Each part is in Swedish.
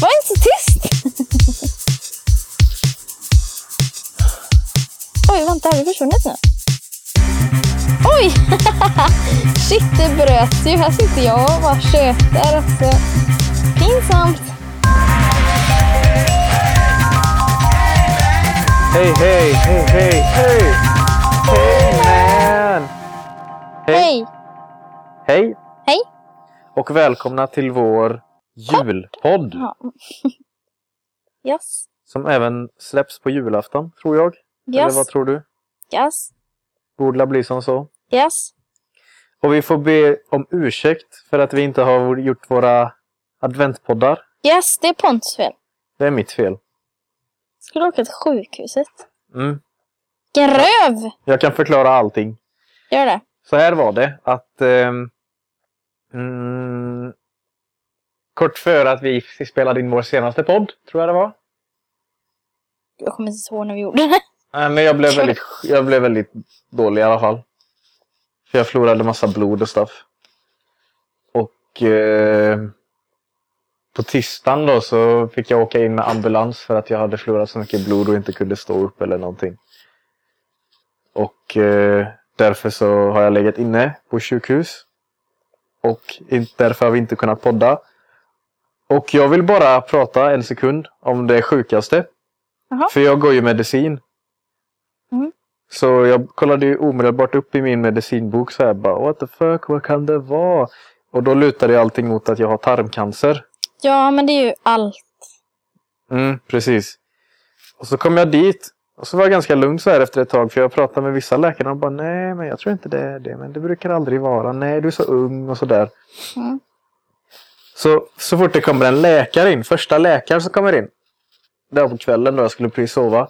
Var inte så tyst! Oj, vänta, har vi försvunnit nu? Oj! Shit, det bröt ju. Här sitter jag och bara tjötar. Alltså. Pinsamt. Hej, hej, hej, hej, hej! Hej man! Hej! Hej! Hej! Och välkomna till vår julpodd. Ja. Yes. Som även släpps på julafton, tror jag. Eller Yes. vad tror du? Yes. Borde bli som så. Yes. Och vi får be om ursäkt för att vi inte har gjort våra adventpoddar. Yes, det är Pontus fel. Det är mitt fel. Ska du åka till sjukhuset? Mm. Vilken röv! Jag kan förklara allting. Gör det. Så här var det att ehm, mm, kort före att vi spelade in vår senaste podd, tror jag det var. Jag kommer inte ihåg när vi gjorde det. Nej, men jag blev, väldigt, jag blev väldigt dålig i alla fall. För jag förlorade massa blod och stuff. Och eh, på tisdagen då så fick jag åka in med ambulans för att jag hade förlorat så mycket blod och inte kunde stå upp eller någonting. Och eh, därför så har jag legat inne på sjukhus. Och därför har vi inte kunnat podda. Och jag vill bara prata en sekund om det sjukaste. Jaha. För jag går ju medicin. Mm. Så jag kollade ju omedelbart upp i min medicinbok så här bara what the fuck, vad kan det vara? Och då lutade allting mot att jag har tarmcancer. Ja, men det är ju allt. Mm, precis. Och så kom jag dit och så var jag ganska lugn så här efter ett tag för jag pratade med vissa läkare och bara nej men jag tror inte det är det men det brukar aldrig vara. Nej du är så ung och sådär. Mm. Så, så fort det kommer en läkare in, första läkaren som kommer in. Där på kvällen då jag skulle precis sova.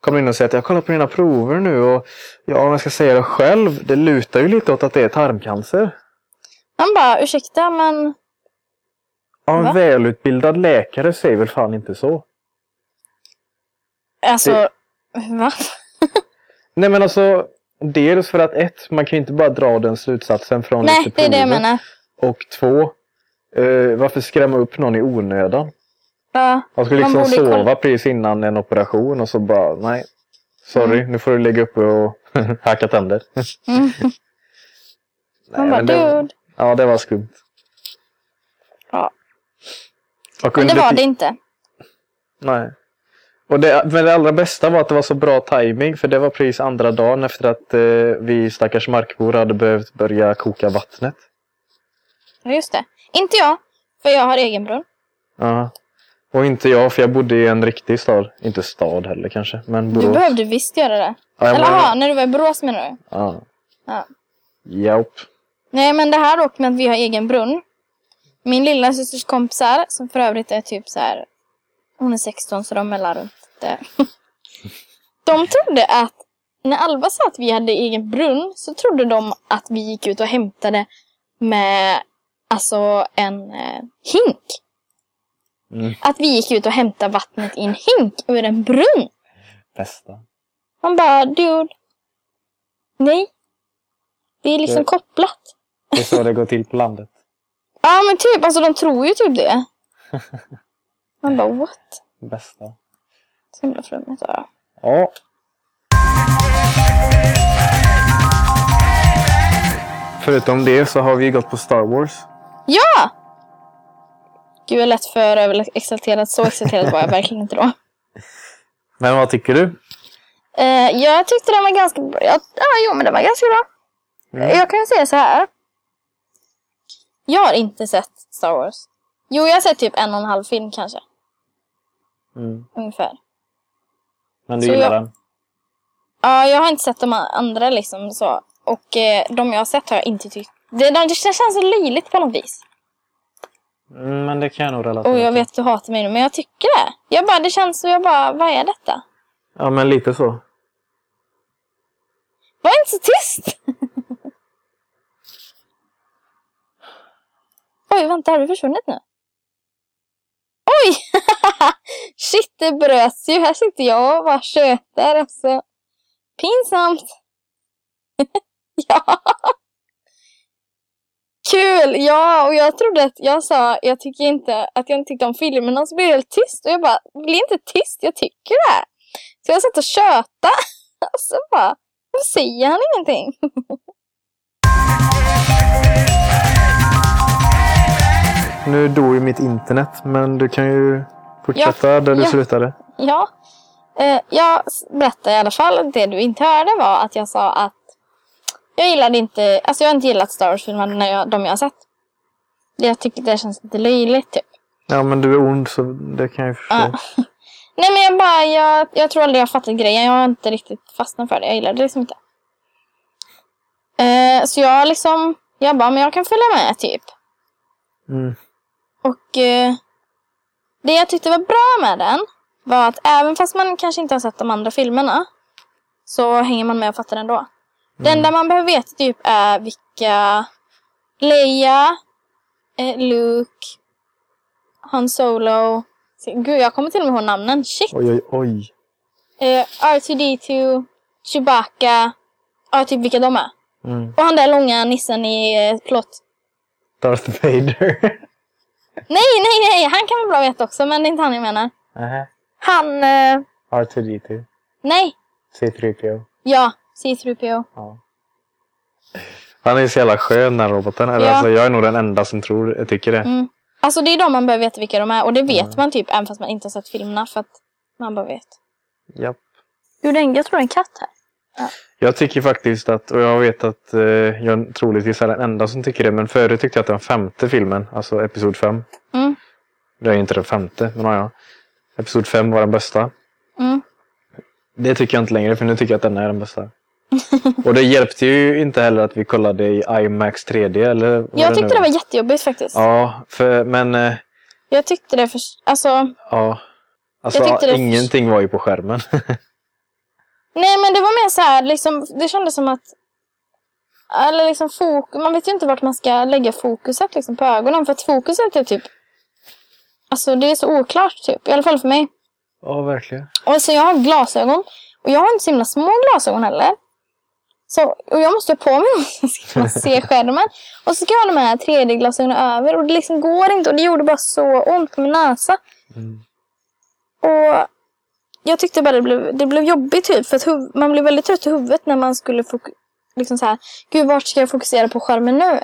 Kommer in och säger att jag kollar på dina prover nu och ja om jag ska säga det själv. Det lutar ju lite åt att det är tarmcancer. Man bara, ursäkta men Ja, en Va? välutbildad läkare säger väl fan inte så. alltså, Det- va? Nej men alltså. Dels för att ett, man kan ju inte bara dra den slutsatsen från Nej, lite det är det jag prover. menar. Och två, eh, varför skrämma upp någon i onödan? Ja, Man ska liksom Man sova precis innan en operation och så bara, nej. Sorry, Mm. nu får du lägga uppe och hacka tänder. mm. Nej, Man bara, det, ja, det var skumt. Ja. Och Men det var det inte. Nej. Och det, men det allra bästa var att det var så bra timing för det var precis andra dagen efter att eh, vi stackars markbor hade behövt börja koka vattnet. Ja, just det. Inte jag, för jag har egen brunn. Ja. Och inte jag för jag bodde i en riktig stad. Inte stad heller kanske, men Borås. Du behövde visst göra det. Ja, Eller menar- aha, när du var i Borås menar du? Ja. Ja. Japp. Nej, men det här dock med att vi har egen brunn. Min lilla systers kompisar, som för övrigt är typ så här. Hon är 16 så de mellar runt där. De trodde att när Alva sa att vi hade egen brunn så trodde de att vi gick ut och hämtade med alltså en eh, hink. Mm. Att vi gick ut och hämtade vattnet i en hink ur en brunn. Bästa. Man bara, dude. Nej. Det är liksom Det- kopplat. Det är så det går till på landet. Ja men typ, alltså de tror ju typ det. Man bara what? Bästa. Så himla flummigt bara. Ja. Förutom det så har vi gått på Star Wars. Ja! Gud jag är lätt för överexalterad. Så exalterad var jag verkligen inte då. Men vad tycker du? Eh, jag tyckte den var ganska bra. Ja, jo men den var ganska bra. Mm. Jag kan säga så här. Jag har inte sett Star Wars. Jo, jag har sett typ en och en halv film kanske. Mm. Ungefär. Men du Så gillar jag- den? Ja, jag har inte sett de andra liksom så. Och eh, de jag har sett har jag inte tyckt. Det, de, det känns så löjligt på något vis. Mm, men det kan jag nog relatera Och jag vet att du hatar mig nu, men jag tycker det. Jag bara, det känns så, jag bara, vad är detta? Ja, men lite så. Var inte så tyst! Oj, vänta, har du försvunnit nu? Oj! Shit, det bröts ju. Här sitter jag och bara tjötar. Alltså. Pinsamt. ja. Kul! Ja, och jag trodde att jag sa jag tycker inte att jag inte tyckte om filmerna, så blev det helt tyst. Och jag bara, bli inte tyst, jag tycker det här. Så jag satt och tjötade. Och så bara, varför säger han ingenting? Nu dog ju mitt internet, men du kan ju fortsätta där du ja. slutade. Ja, eh, jag berättade i alla fall. Det du inte hörde var att jag sa att jag gillade inte, alltså jag har inte gillat Star Wars-filmerna när jag, de jag har sett. Jag tycker det känns lite löjligt typ. Ja, men du är ond så det kan jag förstå. Ja. Nej men jag bara, jag, jag tror aldrig jag har fattat grejen. Jag har inte riktigt fastnat för det. Jag gillar det liksom inte. Eh, så jag liksom, jag bara, men jag kan följa med typ. Mm. Och eh, det jag tyckte var bra med den var att även fast man kanske inte har sett de andra filmerna så hänger man med och fattar ändå. Det enda man behöver veta typ är vilka Leia, eh, Luke, Han Solo. Gud, jag kommer till och med ihåg namnen. Shit! Oj, oj, oj. Eh, R2D2, Chewbacca. Ja, typ vilka de är. Mm. Och han där långa nissen i eh, plåt. Darth Vader. Nej, nej, nej! Han kan vara bra att veta också, men det är inte han jag menar. Nähä. Han... Eh, R2D2. nej! C3PO. Ja, C3PO. Ja. Han är så jävla skön den roboten. Eller Ja. alltså, jag är nog den enda som tror, jag tycker det. Mm. Alltså det är de man behöver veta vilka de är. Och det vet man typ även fast man inte har sett filmerna. För att man bara vet. Japp. Jo, det är en, jag tror det är en katt här. Jag tycker faktiskt att, och jag vet att eh, jag troligtvis är den enda som tycker det, men förut tyckte jag att den femte filmen, alltså Episod 5, Mm. det är inte den femte, men ja, Episod 5 var den bästa. Mm. Det tycker jag inte längre, för nu tycker jag att den är den bästa. och det hjälpte ju inte heller att vi kollade i IMAX 3D, eller Jag nu tyckte det var jättejobbigt faktiskt. Ja, för, men eh, Jag tyckte det för... Alltså... ja. Alltså, det- ingenting var ju på skärmen. Nej, men det var mer så här, liksom, det kändes som att... Eller liksom fokus, man vet ju inte vart man ska lägga fokuset liksom, på ögonen. För att fokuset är typ... Alltså det är så oklart typ. I alla fall för mig. ja, verkligen. Och så jag har glasögon. Och jag har inte så himla små glasögon heller. Så, och jag måste ha på mig dem så ska kunna se skärmen. Och så ska jag ha de här 3D-glasögonen över. Och det liksom går inte. Och det gjorde bara så ont på min näsa. Mm. Och jag tyckte bara det blev, det blev jobbigt typ. För att huv- man blev väldigt trött i huvudet när man skulle. Liksom så här, Gud, vart ska jag fokusera på skärmen nu?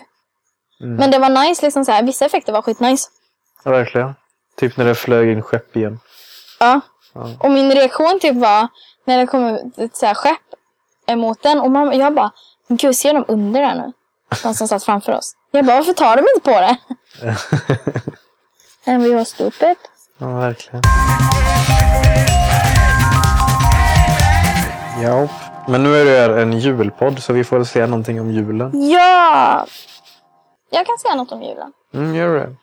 Mm. Men det var nice. Liksom så här, vissa effekter var skitnice. Ja, verkligen. Typ när det flög in skepp igen. Ja. Ja. Och min reaktion typ var när det kom ut ett så här skepp emot den. Och man, jag bara, "Men gud ser de under där nu? De som satt framför oss. Jag bara, varför tar de inte på det? And we were stupid. Ja, verkligen. Ja, men nu är det en julpodd så vi får väl säga någonting om julen. Ja! Jag kan säga något om julen. Mm, gör det.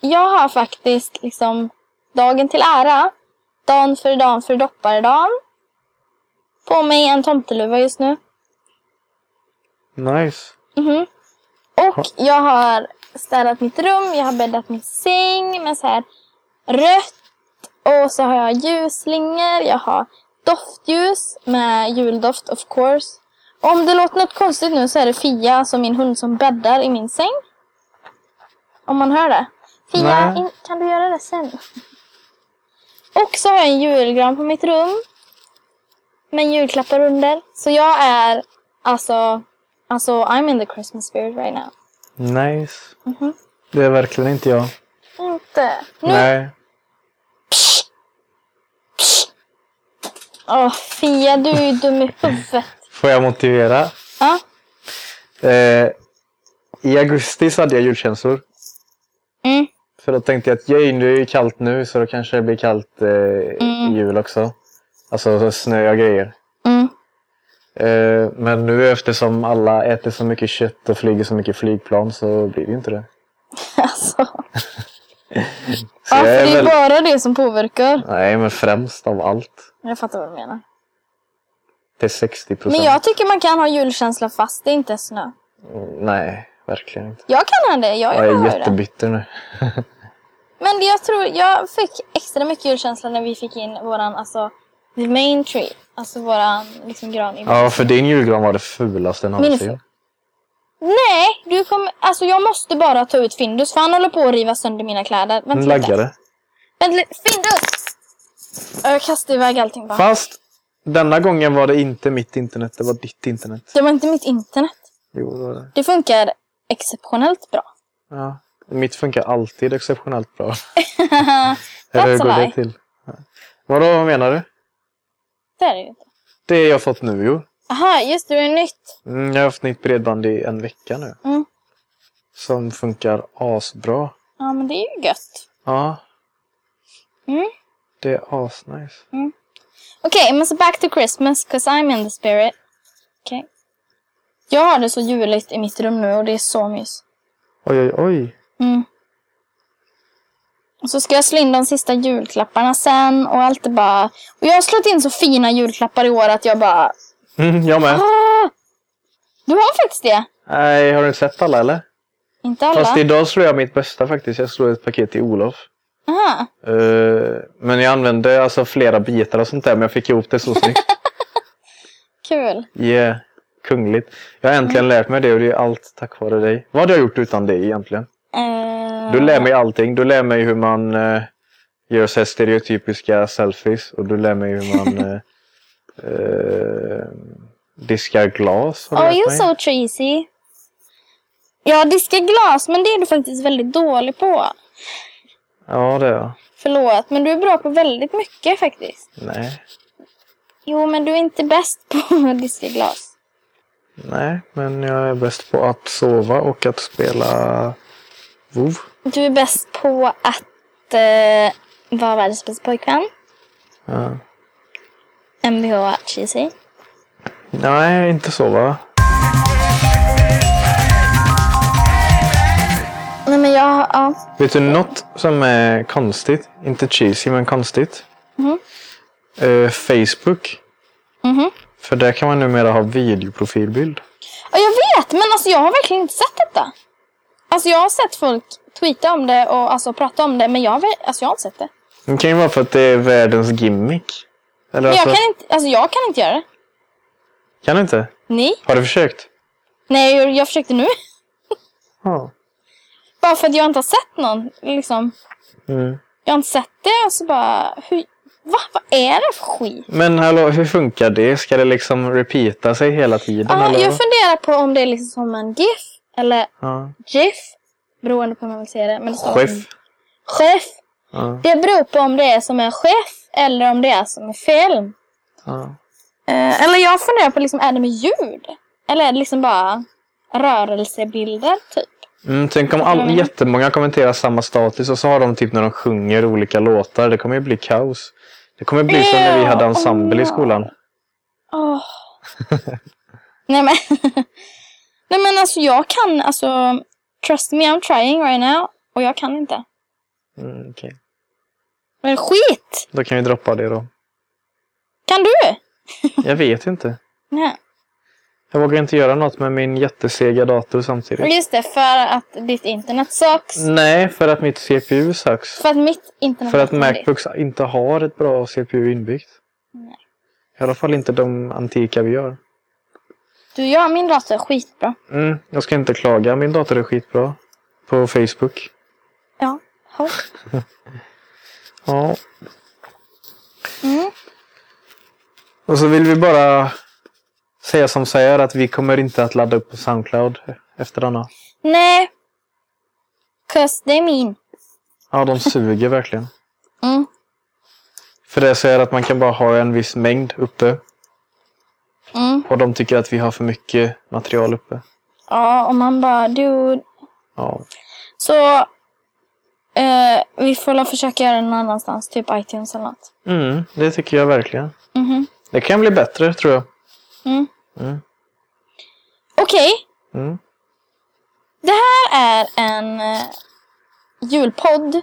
Jag har faktiskt liksom dagen till ära, dagen för dagen för dopparedagen, på mig en tomteluva just nu. Nice. Mhm. Och jag har städat mitt rum, jag har bäddat min säng med så här rött. Och så har jag ljusslingor, jag har doftljus med juldoft of course. Och om det låter något konstigt nu så är det Fia, alltså min hund som bäddar i min säng. Om man hör det. Fia, in, kan du göra det sen? Och så har jag en julgran på mitt rum. Med julklappar under. Så jag är alltså, alltså I'm in the Christmas spirit right now. Nice. Mhm. Det är verkligen inte jag. Inte. Nu. Nej. Åh, Fia, du är ju dum i huvudet. Får jag motivera? Ja. Eh, I augusti så hade jag julkänslor. Mm. För då tänkte jag att yay, nu är det ju kallt nu så då kanske det blir kallt eh, Mm. i jul också. Alltså så snö och grejer. Mm. Eh, men nu eftersom alla äter så mycket kött och flyger så mycket flygplan så blir det inte det. Alltså. Så Ja, för det är väl... bara det som påverkar. Nej, men främst av allt. Jag fattar vad du menar. Till 60 procent. Men jag tycker man kan ha julkänsla fast det inte är snö. Nej, verkligen inte. Jag kan ha det. Jag, Jag jag är jättebitter nu. Men jag tror, jag fick extra mycket julkänsla när vi fick in våran, alltså, the main tree. Alltså våran liksom gran i Ja, för din julgran var det fulaste Min någonsin. ful. Nej, du kommer... Alltså jag måste bara ta ut Findus för han håller på att riva sönder mina kläder. Vänta lite. laggade. Vänta lite. Findus! Jag kastar iväg allting bara. Fast denna gången var det inte mitt internet, det var ditt internet. Det var inte mitt internet. Jo, det var det. Det funkar exceptionellt bra. Ja. Mitt funkar alltid exceptionellt bra. Eller a går det till? Vadå, vad menar du? Det är det ju inte. Det jag fått nu, jo. Aha, just det, det är nytt. Mm, jag har haft nytt bredband i en vecka nu. Mm. Som funkar asbra. Ja, men det är ju gött. Ja, Mm. det är asnice. Okej, men så back to Christmas, cause I'm in the spirit. Okej. Jag har det så juligt i mitt rum nu och det är så mys. Oj, oj, oj. Mm. Och så ska jag slå in de sista julklapparna sen och allt är bara... Och jag har slått in så fina julklappar i år att jag bara... Mm, jag med. Ah! Du har faktiskt det. Nej, har du sett alla eller? Inte alla. Fast idag slår jag mitt bästa faktiskt. Jag slår ett paket till Olof. Aha. Eh, men jag använde alltså flera bitar och sånt där, men jag fick ihop det så snyggt. Kul. Yeah, kungligt. Jag har äntligen lärt mig det och det är allt tack vare dig. Vad hade jag gjort utan dig egentligen? Eh, Du lär mig allting. Du lär mig hur man uh, gör så stereotypiska selfies och du lär mig hur man eh, eh, diskar glas. Har du Oh, lärt you're mig. so cheesy. Jag diskar glas, men det är du faktiskt väldigt dålig på. Ja, det är jag. Förlåt, men du är bra på väldigt mycket faktiskt. Nej, Jo, men du är inte bäst på att diska glas. nej, men jag är bäst på att sova och att spela WoW. Du är bäst på att eh, vara världens bästa pojkvän. Ja. Mvh cheesy. Nej, inte så va? Nej, men jag... Ja. Vet du något som är konstigt? Inte cheesy, men konstigt. Mhm. Eh, Facebook. Mhm. För där kan man numera ha videoprofilbild. Ja, jag vet, men alltså jag har verkligen inte sett detta. Alltså jag har sett folk tweeta om det och alltså prata om det, men jag har, alltså, jag har inte sett det. Det kan ju vara för att det är världens gimmick. Eller Men jag alltså, kan inte, alltså jag kan inte göra det. kan du inte? Nej. Har du försökt? Nej, jag, jag försökte nu. Ja. Bara för att jag inte har sett någon. Liksom. Mm. Jag har inte sett det och så bara... Hur, va? Vad är det för skit? Men hallå, hur funkar det? Ska det liksom repeata sig hela tiden? Ja, eller? jag funderar på om det är liksom som en GIF eller ja. GIF. Beroende på hur man vill se det. Men det står Chef. Chef. Ja. Det beror på om det är som en chef eller om det är som en film. Ja. Eh, eller jag funderar på, liksom, är det med ljud? Eller är det liksom bara rörelsebilder, typ? Mm, tänk om all, jättemånga kommenterar samma status och så har de typ när de sjunger olika låtar. Det kommer ju bli kaos. Det kommer bli som när vi hade ensemble i skolan. Åh. Nej men. Nej men alltså jag kan alltså. Trust me I'm trying right now. Och jag kan inte. Mm, okej. Men skit! Då kan vi droppa det då. Kan du? Jag vet inte. Nej. Jag vågar inte göra något med min jättesega dator samtidigt. Just det, för att ditt internet sucks. Nej, för att mitt CPU sucks. För att mitt internet För att. Macbooks inte har ett bra CPU inbyggt. Nej. I alla fall inte de antika vi gör. Du gör min dator skitbra. Mm, jag ska inte klaga. Min dator är skitbra. På Facebook. Ja. ja. Ja. Mm. Och så vill vi bara säga som säger att vi kommer inte att ladda upp på Soundcloud efter denna. Nej. Cause they mean. Ja, de suger verkligen. Mm. För det säger att man kan bara ha en viss mängd uppe. Mm. Och de tycker att vi har för mycket material uppe. Ja, och man bara dude. Ja. Så eh, vi får väl försöka göra det någon annanstans. Typ iTunes eller något. Mm, det tycker jag verkligen. Mhm. Det kan bli bättre tror jag. Mm. Mm. Okej. Mm. Det här är en eh, julpodd.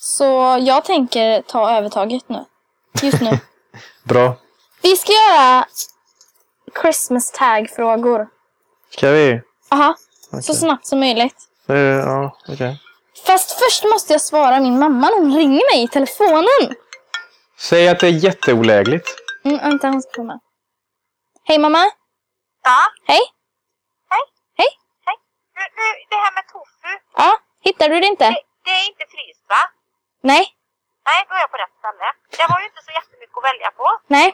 Så jag tänker ta övertaget nu. Just nu. Bra. Vi ska göra Christmas tag-frågor. Ska vi? Aha. Okej. Så snabbt som möjligt. Ja, okej. Fast först måste jag svara min mamma när hon ringer mig i telefonen. Säg att det är jätteolägligt. Mm, vänta, hon ska komma. Hej mamma. Ja, Hej. Du, nu, det här med tofu. Ja, hittar du det inte? Det, det är inte fryst va? Nej, Nej, då är jag på rätt ställe. Det var ju inte så jättemycket att välja på. nej.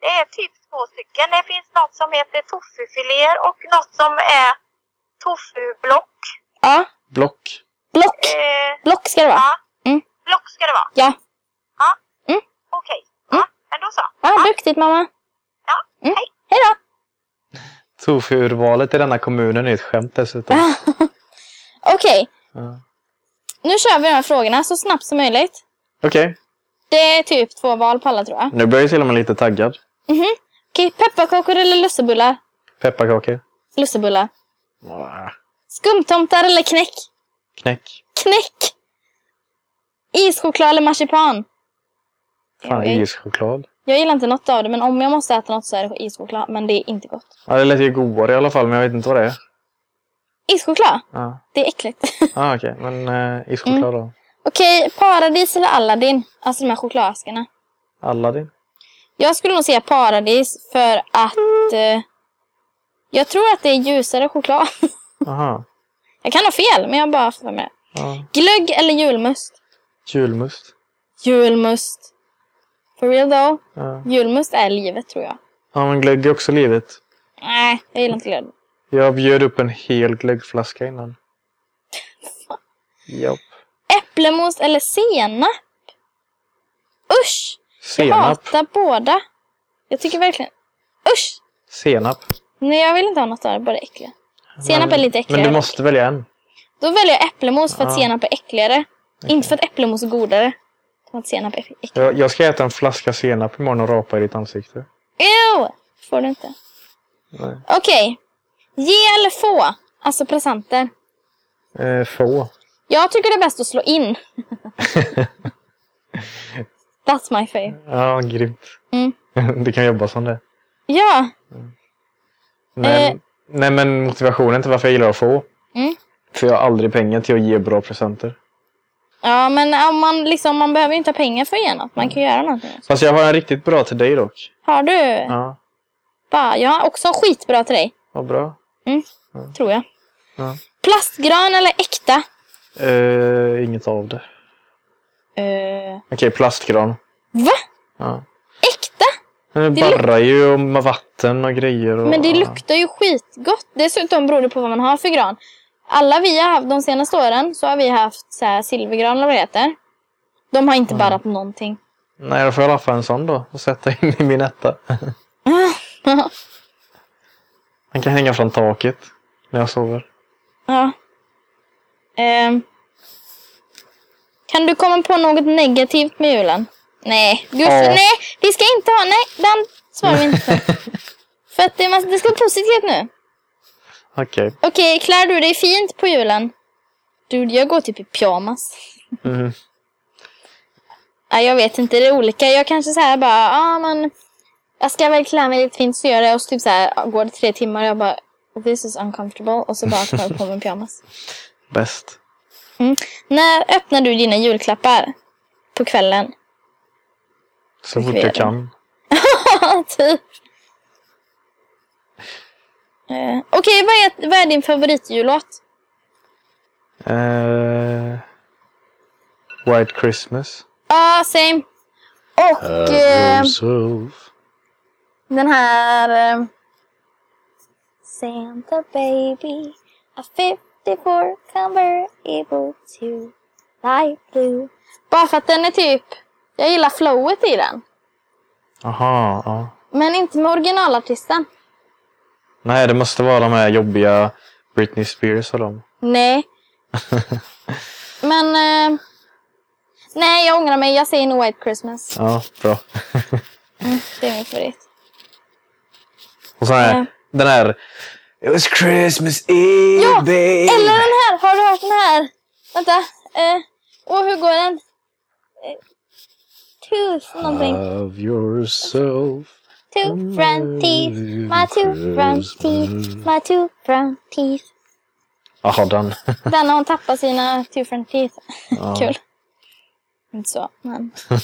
Det är typ två stycken. Det finns något som heter tofufiléer och något som är tofublock. Ja, Block. block. Eh, Block ska det vara. ja, Mm. block ska det vara. Ja. Ja, Mm. okej. Ja, men då så. Ja, duktigt mamma. Ja, Mm. hej. Hej då. Tofu-urvalet i denna kommunen är ett skämt dessutom. Okej, Ja. nu kör vi de här frågorna så snabbt som möjligt. Okej, Det är typ två val på alla tror jag. nu börjar jag till och med lite taggad. Mhm. Okej, pepparkakor eller lussebullar? Pepparkakor. Lussebullar. Ah, Skumtomtar eller knäck? Knäck. Knäck! Ischoklad eller marsipan? Fan, Jag- ischoklad. Jag gillar inte något av det, men om jag måste äta något så är det ischoklad. Men det är inte gott. Ja, det lät ju godare i alla fall, men jag vet inte vad det är. Ischoklad? Ja, Det är äckligt. ah, okej. Men uh, ischoklad då. Okej, Paradis eller Aladdin? Alltså de här chokladaskarna. Aladdin. Jag skulle nog säga Paradis för att eh, jag tror att det är ljusare choklad. Aha. jag kan ha fel, men jag har bara för mig det. Ja. Glögg eller julmust? Julmust. Julmust. For real though. Ja. Julmust är livet tror jag. ja, men glögg är också livet. Nej, jag gillar inte glögg. Jag bjöd upp en hel glöggflaska innan. Japp. Äpplemos eller senap? Usch! Jag Senap. hatar båda. Jag tycker verkligen... Usch! Senap. Nej, jag vill inte ha något av det. Bara äckliga. Senap är lite Men äckligare. du måste välja en. Då väljer jag äpplemos för att Ja. senap är äckligare. Inte för att äpplemos är godare. För att senap är äckligare. Jag, jag ska äta en flaska senap imorgon och rapa i ditt ansikte. Ew! Får du inte. Okej. Ge eller få? Alltså presenter. Eh, få. Jag tycker det är bäst att slå in. That's my fave. Ja, grymt. Mm. du kan jobba som det. Ja. Men, Eh. Nej, men motivationen till varför jag gillar att få. Mm. För jag har aldrig pengar till att ge bra presenter. Ja, men om man, liksom, man behöver ju inte ha pengar för att ge något. Man kan göra någonting. Fast jag har en riktigt bra till dig dock. Har du? Ja, Bara, jag har också skitbra till dig. vad bra. Tror jag. Ja. Plastgran eller äkta? Eh, inget av det. Uh, Okej, plastgran. Va? Ja. Äkta? Men det Det barrar ju om vatten och grejer. Och, Men det luktar ju skitgott. Dessutom beror det på vad man har för gran. Alla vi har haft de senaste åren så har vi haft så här silvergran eller vad det heter. De har inte barrat någonting. Nej, då får jag fall en sån då. Och sätta in i min etta. Han kan hänga från taket när jag sover. ja. Ehm. kan du komma på något negativt med julen? Nej, Gud, Ja. nej, vi ska inte ha, nej, den svarar vi inte på. För att det, det ska vara positivt nu. Okej. Okej, klär du dig fint på julen? Du, jag går typ i pyjamas. Mhm. Nej, jag vet inte, det är olika. Jag kanske så här bara, ja ah, men jag ska väl klä mig lite fint så gör jag det. Och så typ så här, ja, går det tre timmar och jag bara, this is uncomfortable. Och så bara tar jag på mig en pyjamas. Bäst. När öppnar du dina julklappar? På kvällen? Så fort jag kan. typ. Eh, Okej, vad, är, vad är din favoritjullåt? Eh, White Christmas. Ja, same. Och yourself. den här... Eh, Santa baby, a 54 convertible to light blue. Bara för att den är typ... Jag gillar flowet i den. Aha, ja. Men inte med originalartisten. Nej, det måste vara de här jobbiga Britney Spears och dem. Nej. Men... Eh, nej, jag ångrar mig. Jag säger nog White Christmas. Ja, bra. Det är min favorit. och så här, Ja. den här It was Christmas Eve, Ja, baby. Eller den här! Har du hört den här? Vänta. Eh, åh, hur går den? Eh, tooth någonting. Love yourself. Two front teeth, my two front teeth, my two front teeth. Jaha, den. Den har hon tappat sina two front teeth. Ja. Kul. Inte så, men...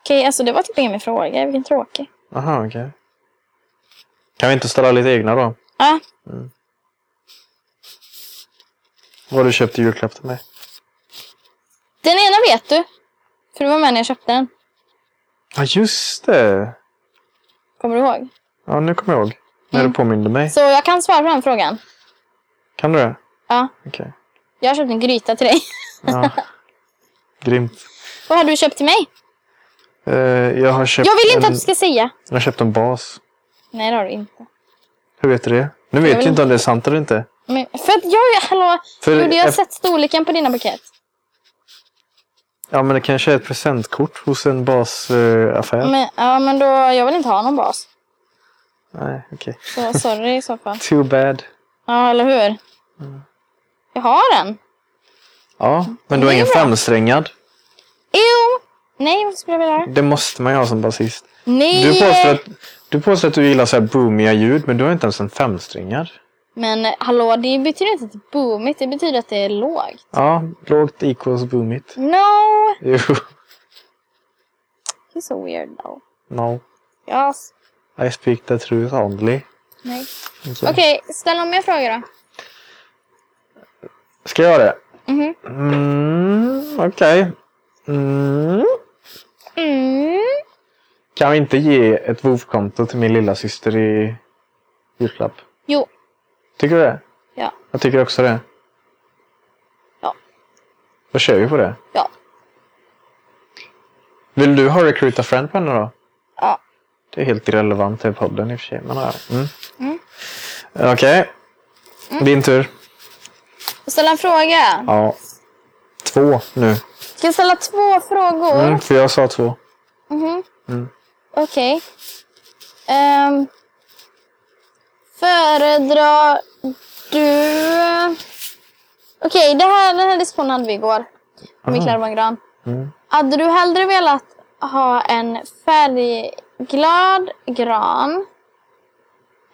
Okej, alltså det var typ ingen mer fråga. Vilken tråkig. Aha, okej. Kan vi inte ställa lite egna då? Ja. Vad har du köpt i julklapp till mig? Den ena vet du. För du var med när jag köpte den. Ja, just det. Kommer du ihåg? Ja, nu kommer jag ihåg. När Mm. du påminde mig. Så jag kan svara på den frågan. Kan du det? Ja. Okej. Jag har köpt en gryta till dig. Ja. Grymt. Vad har du köpt till mig? Eh, jag har köpt Jag vill inte en, att du ska säga. Jag har köpt en bas. Nej, det har du inte. Hur vet du det? Nu vet vill jag inte om det är sant eller inte. Men, för att jag, hallå, För gjorde jag ef- sett storleken på dina paket? Ja, men det kanske är ett presentkort hos en basaffär. Men, ja, men då, jag vill inte ha någon bas. Nej, okej. Så sorry i så fall. Too bad. Ja, eller hur? Mm. Jag har en. Ja, men du har Det är ingen femsträngad. Jo! Nej, vad skulle jag vilja ha? Det måste man ju ha som basist. Nej! Du påstår, att, du påstår att du gillar så här boomiga ljud, men du har inte ens en femsträngad. Men hallå, det betyder inte att det är boomigt. Det betyder att det är lågt. Ja, lågt hos boomigt. No! Jo, You're so weird though. no. Yes. I speak the truth only. Nej. Okej. Okej, ställ någon mer fråga då. Ska jag göra det? Mhm. Mm, okej. Mm. Mm. Kan vi inte ge ett WoW-konto till min lilla syster i julklapp? Tycker du det? Ja. Jag tycker också det. Ja. Då kör vi på det. Ja. Vill du ha Recruit a Friend på henne då? Ja. Det är helt irrelevant till podden i och för sig. Men, ja. mm. Mm. Okej. Din tur. Ställa en fråga. Ja. Två nu. Ska jag ställa två frågor? Mm, för jag sa två. Mhm. Mm. Okej. Ehm, föredrar du... Okej, det här, den här diskussionen hade vi igår. Om vi Ah. klär gran. Mm. Hade du hellre velat ha en färgglad gran?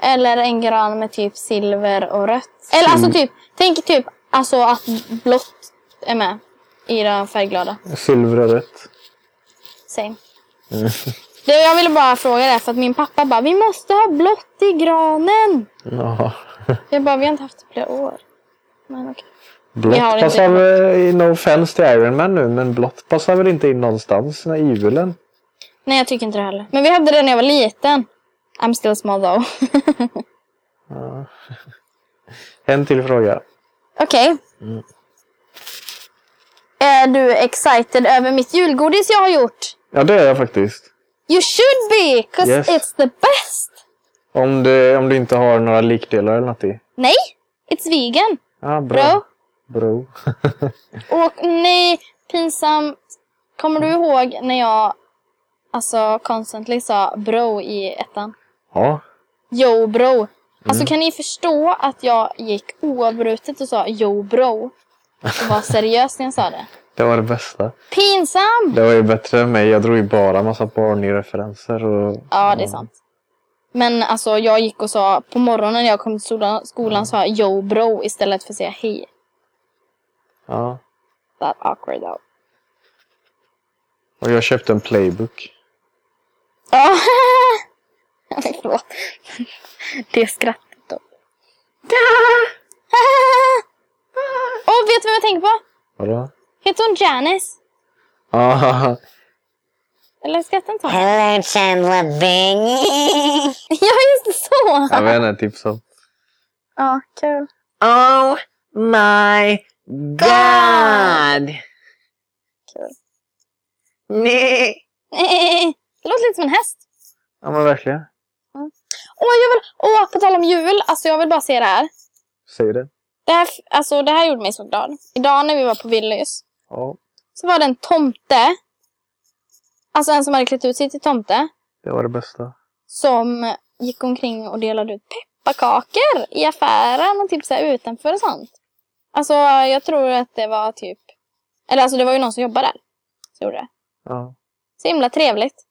Eller en gran med typ silver och rött? Eller alltså typ, tänk typ alltså att blått är med i den färgglada. Silver och rött. Same. Mm. Det, jag ville bara fråga det för att min pappa bara vi måste ha blått i granen. Ja. Jag bara vi har inte haft det på flera år. Men okej. Blått passar väl, no offense till Iron Man nu, men blått passar väl inte in någonstans i julen? Nej jag tycker inte det heller. Men vi hade det när jag var liten. I'm still small though. Ja. En till fråga. Okej. Mm. Är du excited över mitt julgodis jag har gjort? Ja, det är jag faktiskt. You should be! Cause Yes. it's the best! Om du, om du inte har några likdelar eller något i. Nej! It's vegan! Ja, bra. Bro. Bro. Och nej, pinsamt. Kommer du ihåg när jag alltså constantly sa bro i ettan? ja. Yo bro. Mm. Alltså kan ni förstå att jag gick oavbrutet och sa yo bro? Och var seriös när jag sa det. Det var det bästa. Pinsamt! Det var ju bättre än mig. Jag drog ju bara massa Barney-referenser. Och... Ja, det är sant. Men alltså jag gick och sa på morgonen när jag kom till skolan, sa jag yo bro istället för att säga hej. Ja. That awkward though. Och jag köpte en playbook. Ja. Förlåt. Det skrattet då. Och vet du vad jag tänker på? Vadå? Heter hon Janice? Ja. Eller skrattar inte hon? Hello, Chandler Bing. Ja, just så! Jag vet inte, typ så. Ja, kul. oh my god. Kul. Nej. Det låter lite som en häst. Ja, men verkligen. Åh, jag vill... Åh, på tal om jul. Alltså jag vill bara se det här. Säg det. Det här, alltså, det här gjorde mig så glad. Idag när vi var på Willys Ja, så var det en tomte. Alltså en som hade klätt ut sig till tomte. det var det bästa. Som gick omkring och delade ut pepparkakor i affären och typ så här utanför och sånt. Alltså jag tror att det var typ... Eller alltså det var ju någon som jobbade där. Som gjorde det. Ja, Så himla trevligt.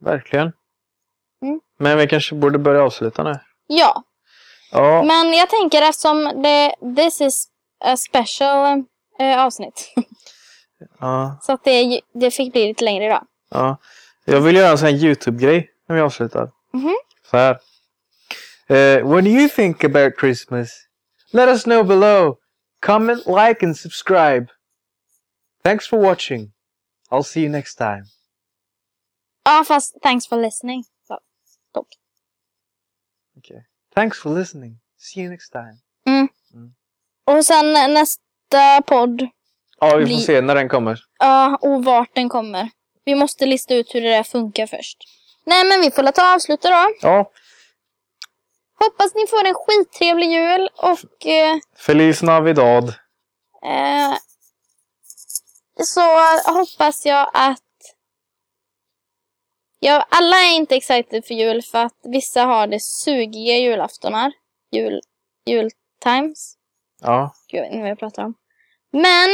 verkligen. Mm. Men vi kanske borde börja avsluta nu. Ja, Ja, men jag tänker eftersom det, this is a special eh, avsnitt. ja, så att det, det fick bli lite längre idag. ja. Jag vill göra en sån här YouTube-grej när vi avslutar. Mhm. Så här. Eh, what do you think about Christmas? Let us know below. Comment, like, and subscribe. Thanks for watching. I'll see you next time. Ja, fast thanks for listening. Så, stopp. Okay. Thanks for listening. See you next time. Och sen nästa podd. Ja, vi får Bli- se när den kommer. Ja, och vart den kommer. Vi måste lista ut hur det där funkar först. Nej, men vi får låta avsluta då. Ja. Hoppas ni får en skittrevlig jul och eh, Feliz Navidad. eh, så hoppas jag att Ja, alla är inte excited för jul för att vissa har det sugiga julaftonar. Jul, jultimes. Ja. Gud, jag vet inte vad jag pratar om. Men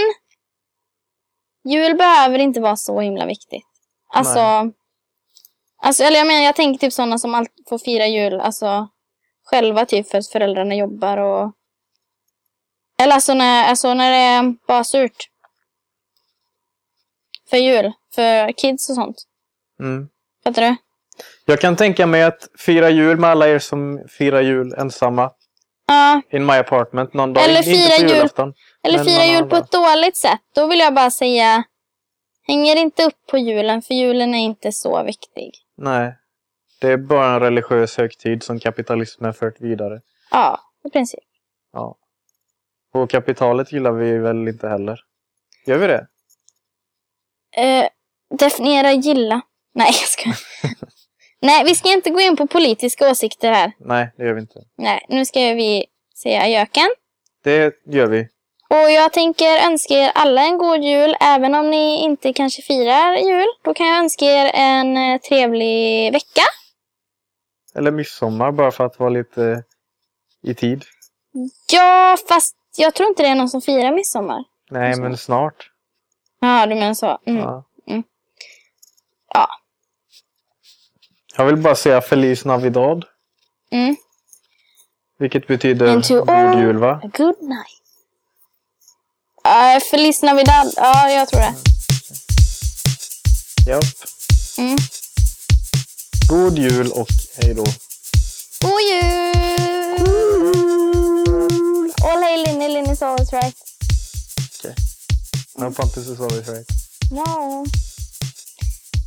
jul behöver inte vara så himla viktigt. Alltså, alltså eller jag menar, jag tänker typ sådana som alltid får fira jul, alltså själva typ för att föräldrarna jobbar och eller alltså när, alltså när det är bara surt. För jul, för kids och sånt. Mm. Fattar du? Jag kan tänka mig att fira jul med alla er som firar jul ensamma. Ja, In my apartment någon dag. Eller fira jul. eller fira jul på ett dåligt sätt. Då vill jag bara säga, hänger inte upp på julen, för julen är inte så viktig. Nej. Det är bara en religiös högtid som kapitalismen fört vidare. Ja, i princip. Ja. Och kapitalet gillar vi väl inte heller? Gör vi det? Eh, definiera gilla. Nej, jag ska. Nej, vi ska inte gå in på politiska åsikter här. Nej, det gör vi inte. Nej, nu ska vi säga göken. Det gör vi. Och jag tänker önska er alla en god jul, även om ni inte kanske firar jul. Då kan jag önska er en eh, trevlig vecka. Eller midsommar bara för att vara lite i tid. Ja, fast jag tror inte det är någon som firar midsommar. Nej, men snart. Ja, du menar så. Mm. Ja. Mm. Ja. Jag vill bara säga Feliz Navidad. Mm. Vilket betyder god jul va? Good night. Uh, Feliz Navidad. Ja, jag tror det. Japp. Mm. God jul och hej då. God jul! All hail Linny, Linny's always right. No Pontus is always right. No.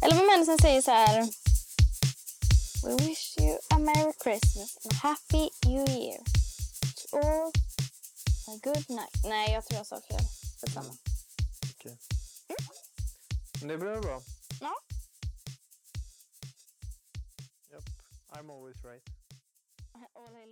Eller vad människan säger så här. We wish you a merry Christmas and a happy new year. To all a good night. Nej, jag tror jag sa fel. Detsamma. Men det blir bra. Ja. Japp. I'm always right. All hail